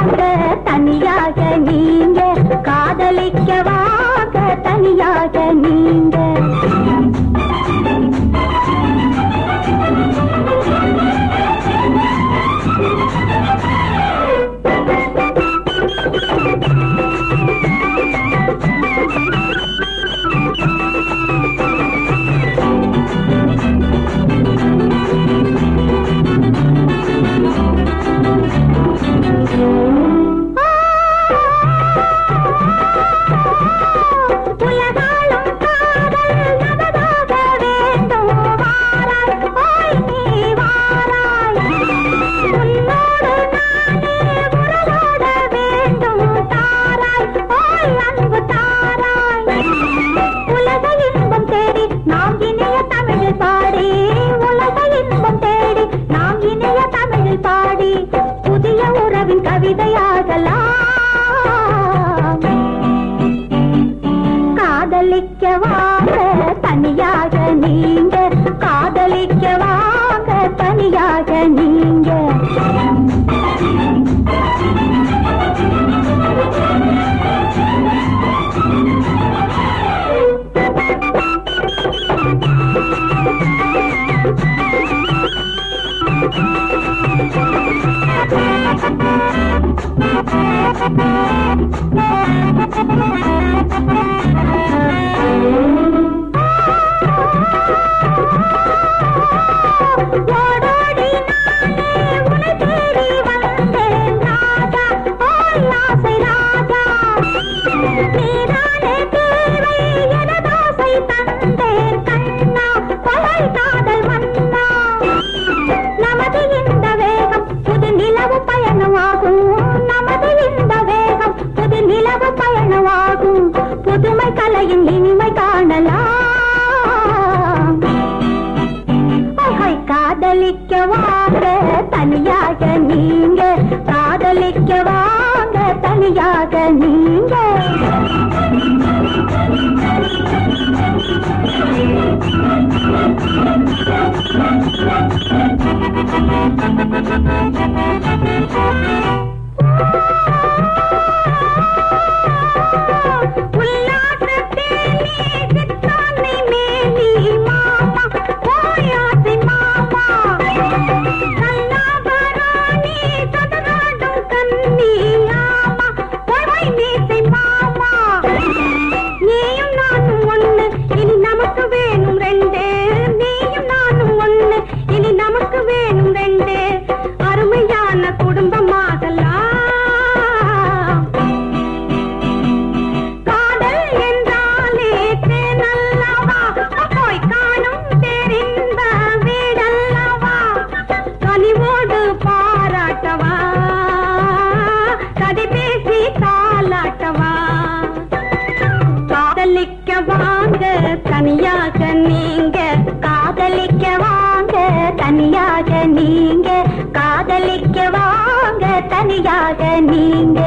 வாங்க தனியாக நீங்க காதலிக்க வாங்க தனியாக நீங்க. புதிய உறவின் கவிதையாகலாம் காதலிக்க வாங்க தனியாக நீங்க காதலிக்க வாங்க தனியாக நீங்க Thank you. Thank you. நிலவு பயணமாகும். நமது இந்த வேகம் புது நிலவு பயணமாகும். புதுமை கலையின் இனிமை காணலாம். காதலிக்க வாங்க தனியாக நீங்க. காதலிக்க வாங்க தனியாக நீங்க. Thank you. Thank you. வாங்க தனியாக நீங்க. காதலிக்க வாங்க தனியாக நீங்க. காதலிக்க வாங்க தனியாக நீங்க.